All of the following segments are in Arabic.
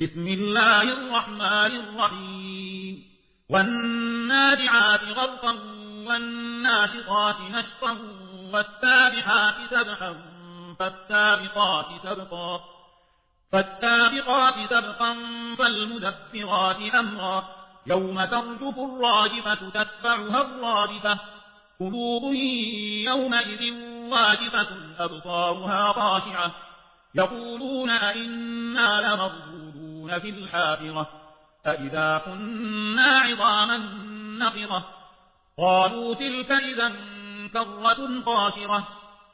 بسم الله الرحمن الرحيم. والنادعات غرقا والناشطات نشطا والسابحات سبحا فالسابقات سبقا فالسابقات سبقا فالمدبرات أمرا. يوم ترجف الراجفة تتبعها الراجفة. قلوب يومئذ واجفة أبصارها خاشعة. يقولون أئنا لمردودون في الحافرة أئذا كنا عظاما نخرة. قالوا تلك إذا كرة خاسرة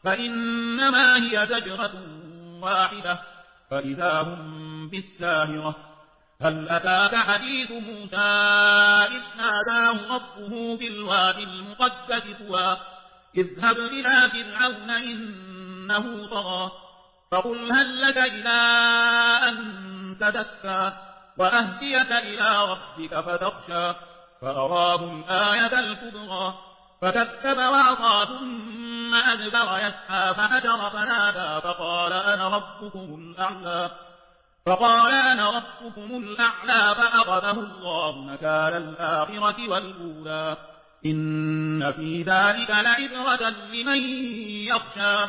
فإنما هي زجرة واحدة فإذا هم بالساهرة. هل أتاك حديث موسى إذ ناداه ربه بالواد المقدس طوى اذهب إلى فرعون إنه طغى فقل هل لك إلى أن تدكى وأهديك إلى ربك فتخشى فأراه الآية الكبرى فكذب وعصى ثم أدبر يسعى فهجر فنادى فقال أنا ربكم الأعلى فقال أنا ربكم الأعلى فأخذه الله نكال الآخرة والأولى إن في ذلك لعبرة لمن يخشى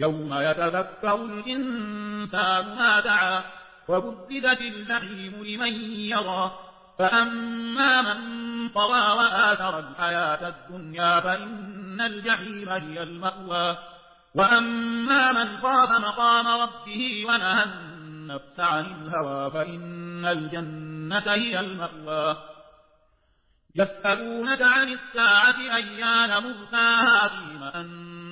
يوم يتذكر الإنسان ما دعا وبددت الجحيم لمن يرى فأما من طغى وآثر الحياة الدنيا فإن الجحيم هي المأوى. وأما من خاف مقام ربه ونهى النفس عن الهوى فإن الجنة هي المأوى. يسألونك عن الساعة أيان مرساها فيم أنت